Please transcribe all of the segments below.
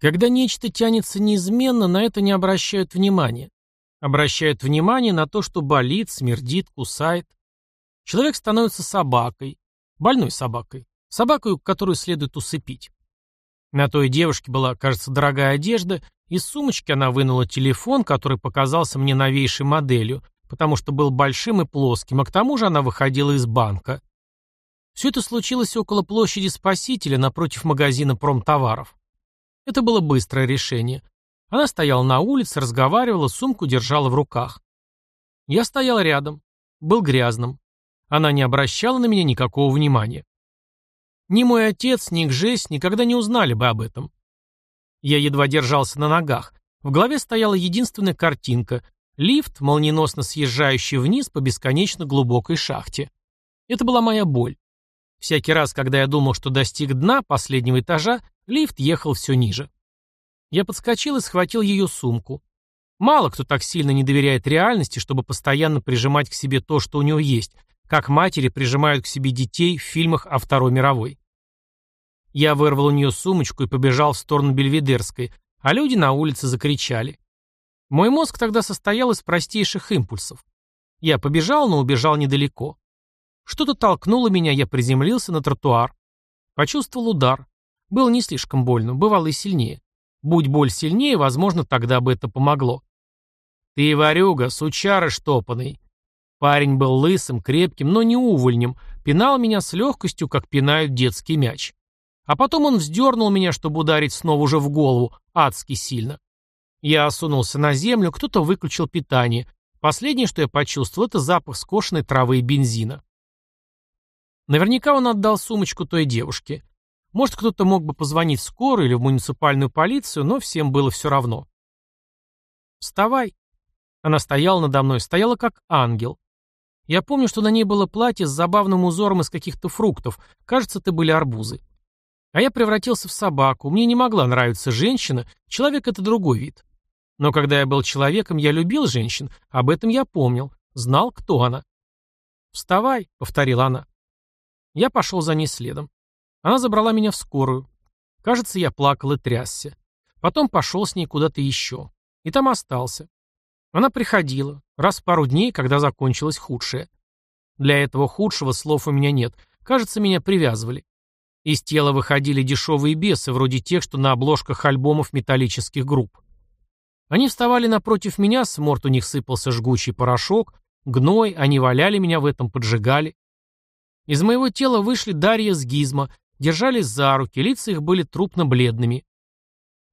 Когда нечто тянется неизменно, на это не обращают внимания. Обращают внимание на то, что болит, смердит, кусает. Человек становится собакой, больной собакой, собакой, которую следует усыпить. На той девушке была, кажется, дорогая одежда, из сумочки она вынула телефон, который показался мне новейшей моделью, потому что был большим и плоским, а к тому же она выходила из банка. Все это случилось около площади Спасителя напротив магазина промтоваров. Это было быстрое решение. Она стояла на улице, разговаривала, сумку держала в руках. Я стоял рядом, был грязным. Она не обращала на меня никакого внимания. Ни мой отец, ни Гжесь никогда не узнали бы об этом. Я едва держался на ногах. В голове стояла единственная картинка — лифт, молниеносно съезжающий вниз по бесконечно глубокой шахте. Это была моя боль. Всякий раз, когда я думал, что достиг дна последнего этажа, лифт ехал все ниже. Я подскочил и схватил ее сумку. Мало кто так сильно не доверяет реальности, чтобы постоянно прижимать к себе то, что у него есть, как матери прижимают к себе детей в фильмах о Второй мировой. Я вырвал у нее сумочку и побежал в сторону Бельведерской, а люди на улице закричали. Мой мозг тогда состоял из простейших импульсов. Я побежал, но убежал недалеко. Что-то толкнуло меня, я приземлился на тротуар. Почувствовал удар. Было не слишком больно, бывало и сильнее. Будь боль сильнее, возможно, тогда бы это помогло. «Ты, ворюга, сучара штопанный!» Парень был лысым, крепким, но не увольнем, пинал меня с легкостью, как пинают детский мяч. А потом он вздернул меня, чтобы ударить снова уже в голову, адски сильно. Я осунулся на землю, кто-то выключил питание. Последнее, что я почувствовал, это запах скошенной травы и бензина. Наверняка он отдал сумочку той девушке. Может, кто-то мог бы позвонить в скорую или в муниципальную полицию, но всем было все равно. «Вставай!» Она стояла надо мной, стояла как ангел. Я помню, что на ней было платье с забавным узором из каких-то фруктов. Кажется, это были арбузы. А я превратился в собаку. Мне не могла нравиться женщина, человек — это другой вид. Но когда я был человеком, я любил женщин, об этом я помнил, знал, кто она. «Вставай», — повторила она. Я пошел за ней следом. Она забрала меня в скорую. Кажется, я плакал и трясся. Потом пошел с ней куда-то еще. И там остался. Она приходила. Раз в пару дней, когда закончилось худшее. Для этого худшего слов у меня нет. Кажется, меня привязывали. Из тела выходили дешевые бесы, вроде тех, что на обложках альбомов металлических групп. Они вставали напротив меня, с морд у них сыпался жгучий порошок, гной, они валяли меня в этом, поджигали. Из моего тела вышли Дарья с Гизма, держались за руки, лица их были трупно-бледными.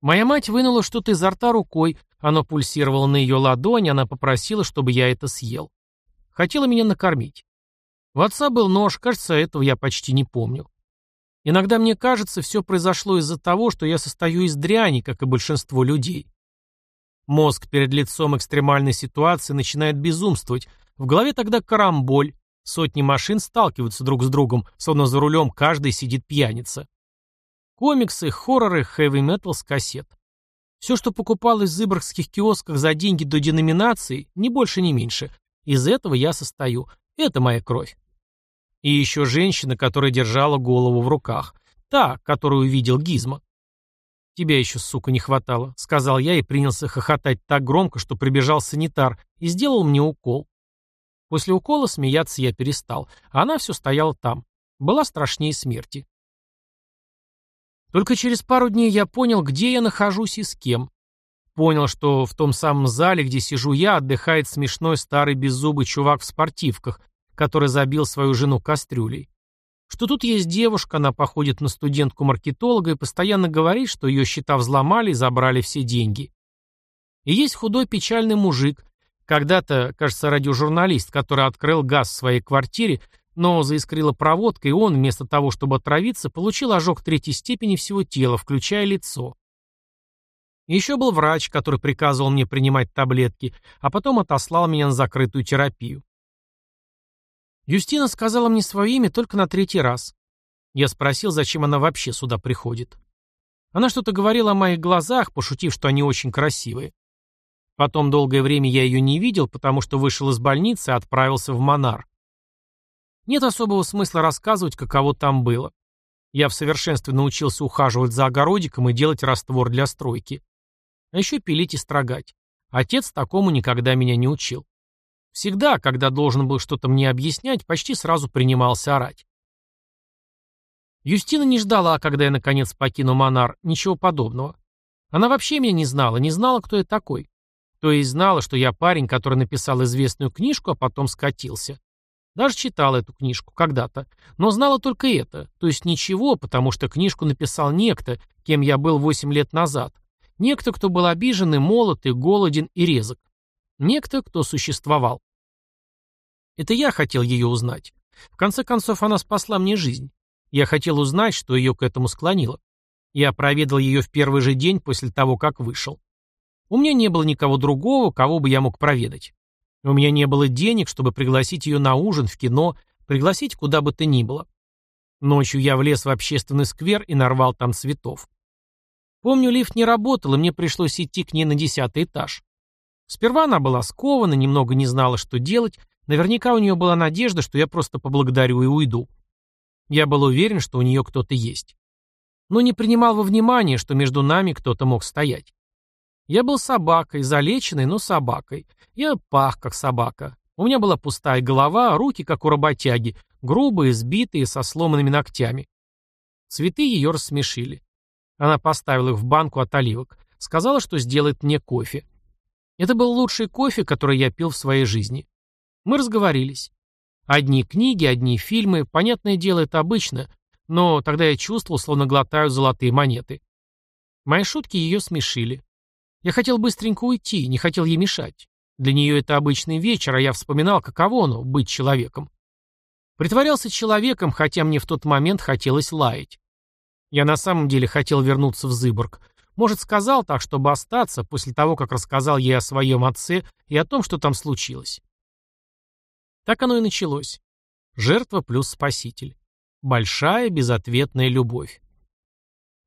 Моя мать вынула что-то изо рта рукой, оно пульсировало на ее ладони, она попросила, чтобы я это съел. Хотела меня накормить. В отца был нож, кажется, этого я почти не помню. Иногда мне кажется, все произошло из-за того, что я состою из дряни, как и большинство людей. Мозг перед лицом экстремальной ситуации начинает безумствовать. В голове тогда карамболь. Сотни машин сталкиваются друг с другом, словно за рулем каждый сидит пьяница. Комиксы, хорроры, хэви-метал с кассет. Все, что покупалось в зыборгских киосках за деньги до деноминации, ни больше, ни меньше. Из этого я состою. Это моя кровь. И еще женщина, которая держала голову в руках. Та, которую увидел Гизма. «Тебя еще, сука, не хватало», — сказал я и принялся хохотать так громко, что прибежал санитар и сделал мне укол. После укола смеяться я перестал, а она все стояла там. Была страшнее смерти. Только через пару дней я понял, где я нахожусь и с кем. Понял, что в том самом зале, где сижу я, отдыхает смешной старый беззубый чувак в спортивках, который забил свою жену кастрюлей. Что тут есть девушка, она походит на студентку-маркетолога и постоянно говорит, что ее счета взломали и забрали все деньги. И есть худой печальный мужик, когда-то, кажется, радиожурналист, который открыл газ в своей квартире, но заискрила проводка, и он, вместо того, чтобы отравиться, получил ожог третьей степени всего тела, включая лицо. еще был врач, который приказывал мне принимать таблетки, а потом отослал меня на закрытую терапию. Юстина сказала мне свое имя только на третий раз. Я спросил, зачем она вообще сюда приходит. Она что-то говорила о моих глазах, пошутив, что они очень красивые. Потом долгое время я ее не видел, потому что вышел из больницы и отправился в Монар. Нет особого смысла рассказывать, каково там было. Я в совершенстве научился ухаживать за огородиком и делать раствор для стройки. А еще пилить и строгать. Отец такому никогда меня не учил. Всегда, когда должен был что-то мне объяснять, почти сразу принимался орать. Юстина не ждала, когда я наконец покину Монар, ничего подобного. Она вообще меня не знала, не знала, кто я такой. То есть знала, что я парень, который написал известную книжку, а потом скатился. Даже читал эту книжку когда-то, но знала только это, то есть ничего, потому что книжку написал некто, кем я был 8 лет назад. Некто, кто был обижен и молод, и голоден, и резок. Некто, кто существовал. Это я хотел ее узнать. В конце концов, она спасла мне жизнь. Я хотел узнать, что ее к этому склонило. Я проведал ее в первый же день после того, как вышел. У меня не было никого другого, кого бы я мог проведать. У меня не было денег, чтобы пригласить ее на ужин, в кино, пригласить куда бы то ни было. Ночью я влез в общественный сквер и нарвал там цветов. Помню, лифт не работал, и мне пришлось идти к ней на десятый этаж. Сперва она была скована, немного не знала, что делать. Наверняка у нее была надежда, что я просто поблагодарю и уйду. Я был уверен, что у нее кто-то есть. Но не принимал во внимание, что между нами кто-то мог стоять. Я был собакой, залеченной, но собакой. Я пах, как собака. У меня была пустая голова, руки, как у работяги, грубые, сбитые, со сломанными ногтями. Цветы ее рассмешили. Она поставила их в банку от оливок. Сказала, что сделает мне кофе. Это был лучший кофе, который я пил в своей жизни. Мы разговорились. Одни книги, одни фильмы, понятное дело, это обычно, но тогда я чувствовал, словно глотаю золотые монеты. Мои шутки ее смешили. Я хотел быстренько уйти, не хотел ей мешать. Для нее это обычный вечер, а я вспоминал, каково оно — быть человеком. Притворялся человеком, хотя мне в тот момент хотелось лаять. Я на самом деле хотел вернуться в Зыборг. Может, сказал так, чтобы остаться, после того, как рассказал ей о своем отце и о том, что там случилось. Так оно и началось. Жертва плюс спаситель. Большая безответная любовь.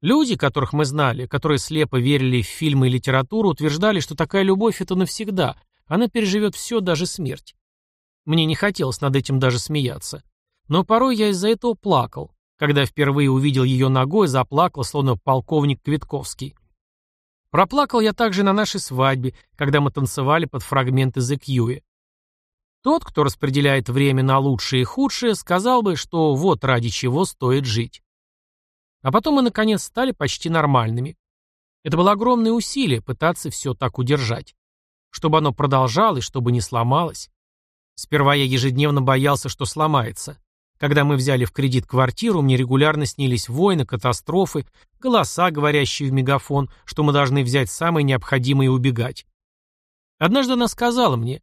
Люди, которых мы знали, которые слепо верили в фильмы и литературу, утверждали, что такая любовь — это навсегда, она переживет все, даже смерть. Мне не хотелось над этим даже смеяться. Но порой я из-за этого плакал. Когда впервые увидел ее ногой, заплакал, словно полковник Квитковский. Проплакал я также на нашей свадьбе, когда мы танцевали под фрагменты The Cue. Тот, кто распределяет время на лучшее и худшее, сказал бы, что вот ради чего стоит жить. А потом мы, наконец, стали почти нормальными. Это было огромное усилие пытаться все так удержать. Чтобы оно продолжалось, чтобы не сломалось. Сперва я ежедневно боялся, что сломается. Когда мы взяли в кредит квартиру, мне регулярно снились войны, катастрофы, голоса, говорящие в мегафон, что мы должны взять самое необходимое и убегать. Однажды она сказала мне,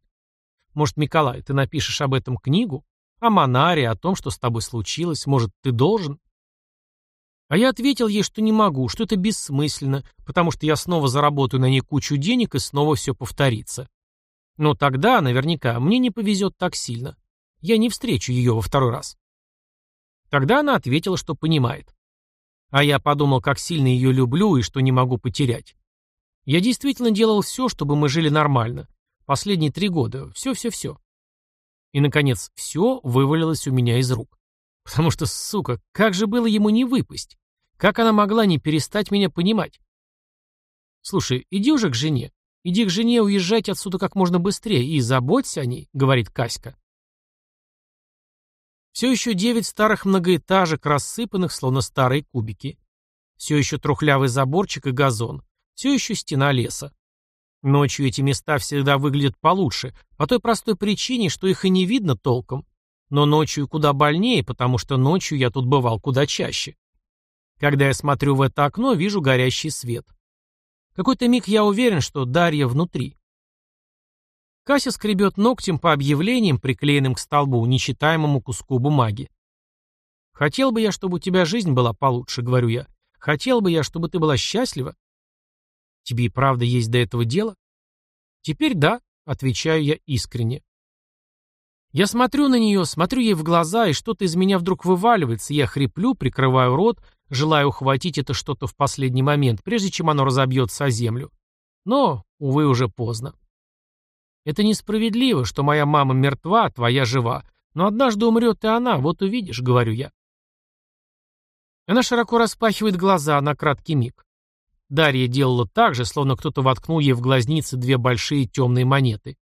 может, Николай, ты напишешь об этом книгу? О Монаре, о том, что с тобой случилось? Может, ты должен? А я ответил ей, что не могу, что это бессмысленно, потому что я снова заработаю на ней кучу денег и снова все повторится. Но тогда, наверняка, мне не повезет так сильно. Я не встречу ее во второй раз. Тогда она ответила, что понимает. А я подумал, как сильно ее люблю и что не могу потерять. Я действительно делал все, чтобы мы жили нормально. Последние три года. Все-все-все. И, наконец, все вывалилось у меня из рук. Потому что, сука, как же было ему не выпасть? Как она могла не перестать меня понимать? Слушай, иди уже к жене. Иди к жене уезжать отсюда как можно быстрее и заботься о ней, говорит Каська. Все еще девять старых многоэтажек, рассыпанных, словно старые кубики. Все еще трухлявый заборчик и газон. Все еще стена леса. Ночью эти места всегда выглядят получше, по той простой причине, что их и не видно толком. Но ночью куда больнее, потому что ночью я тут бывал куда чаще. Когда я смотрю в это окно, вижу горящий свет. Какой-то миг я уверен, что Дарья внутри. Кася скребет ногтем по объявлениям, приклеенным к столбу, нечитаемому куску бумаги. «Хотел бы я, чтобы у тебя жизнь была получше», — говорю я. «Хотел бы я, чтобы ты была счастлива». Тебе и правда есть до этого дело? Теперь да, отвечаю я искренне. Я смотрю на нее, смотрю ей в глаза, и что-то из меня вдруг вываливается. Я хриплю, прикрываю рот, желая ухватить это что-то в последний момент, прежде чем оно разобьется о землю. Но, увы, уже поздно. Это несправедливо, что моя мама мертва, а твоя жива. Но однажды умрет и она, вот увидишь, говорю я. Она широко распахивает глаза на краткий миг. Дарья делала так же, словно кто-то воткнул ей в глазницы две большие темные монеты.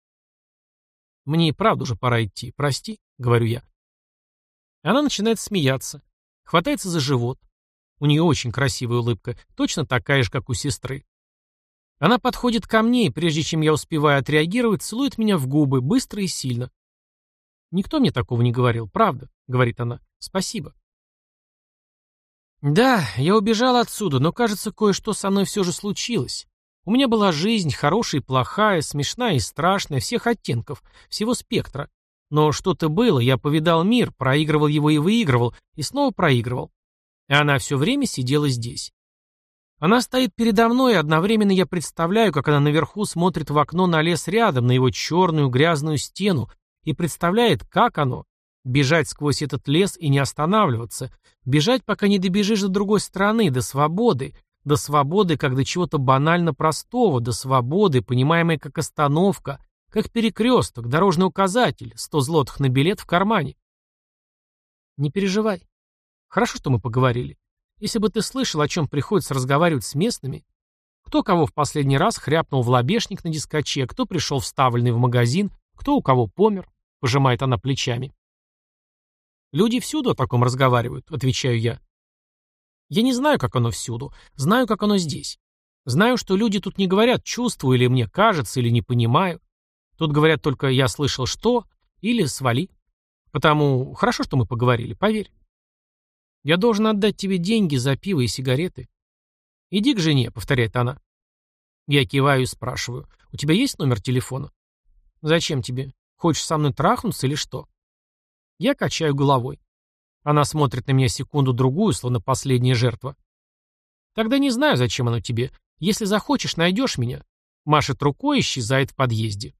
«Мне и правда уже пора идти, прости», — говорю я. Она начинает смеяться, хватается за живот. У нее очень красивая улыбка, точно такая же, как у сестры. Она подходит ко мне, и прежде чем я успеваю отреагировать, целует меня в губы, быстро и сильно. «Никто мне такого не говорил, правда», — говорит она. «Спасибо». Да, я убежал отсюда, но, кажется, кое-что со мной все же случилось. У меня была жизнь, хорошая и плохая, смешная и страшная, всех оттенков, всего спектра. Но что-то было, я повидал мир, проигрывал его и выигрывал, и снова проигрывал. И она все время сидела здесь. Она стоит передо мной, и одновременно я представляю, как она наверху смотрит в окно на лес рядом, на его черную грязную стену, и представляет, как оно, Бежать сквозь этот лес и не останавливаться. Бежать, пока не добежишь до другой стороны, до свободы. До свободы, как до чего-то банально простого, до свободы, понимаемой как остановка, как перекресток, дорожный указатель, сто злотых на билет в кармане. Не переживай. Хорошо, что мы поговорили. Если бы ты слышал, о чем приходится разговаривать с местными, кто кого в последний раз хряпнул в лобешник на дискоче, кто пришел вставленный в магазин, кто у кого помер, пожимает она плечами. Люди всюду о таком разговаривают, отвечаю я. Я не знаю, как оно всюду, знаю, как оно здесь. Знаю, что люди тут не говорят «чувствую» или «мне кажется» или «не понимаю». Тут говорят только «я слышал что» или «свали». Потому хорошо, что мы поговорили, поверь. Я должен отдать тебе деньги за пиво и сигареты. Иди к жене, повторяет она. Я киваю и спрашиваю. У тебя есть номер телефона? Зачем тебе? Хочешь со мной трахнуться или что? Я качаю головой. Она смотрит на меня секунду-другую, словно последняя жертва. Тогда не знаю, зачем оно тебе. Если захочешь, найдешь меня. Машет рукой и исчезает в подъезде.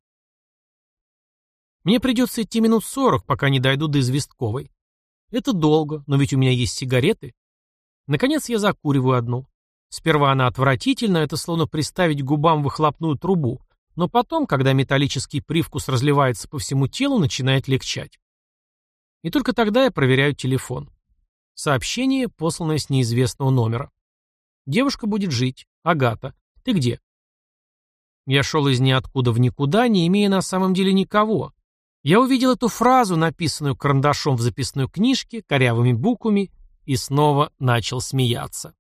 Мне придется идти минут сорок, пока не дойду до известковой. Это долго, но ведь у меня есть сигареты. Наконец я закуриваю одну. Сперва она отвратительна, это словно приставить губам выхлопную трубу, но потом, когда металлический привкус разливается по всему телу, начинает легчать. И только тогда я проверяю телефон. Сообщение, посланное с неизвестного номера. Девушка будет жить. Агата. Ты где? Я шел из ниоткуда в никуда, не имея на самом деле никого. Я увидел эту фразу, написанную карандашом в записной книжке, корявыми буквами, и снова начал смеяться.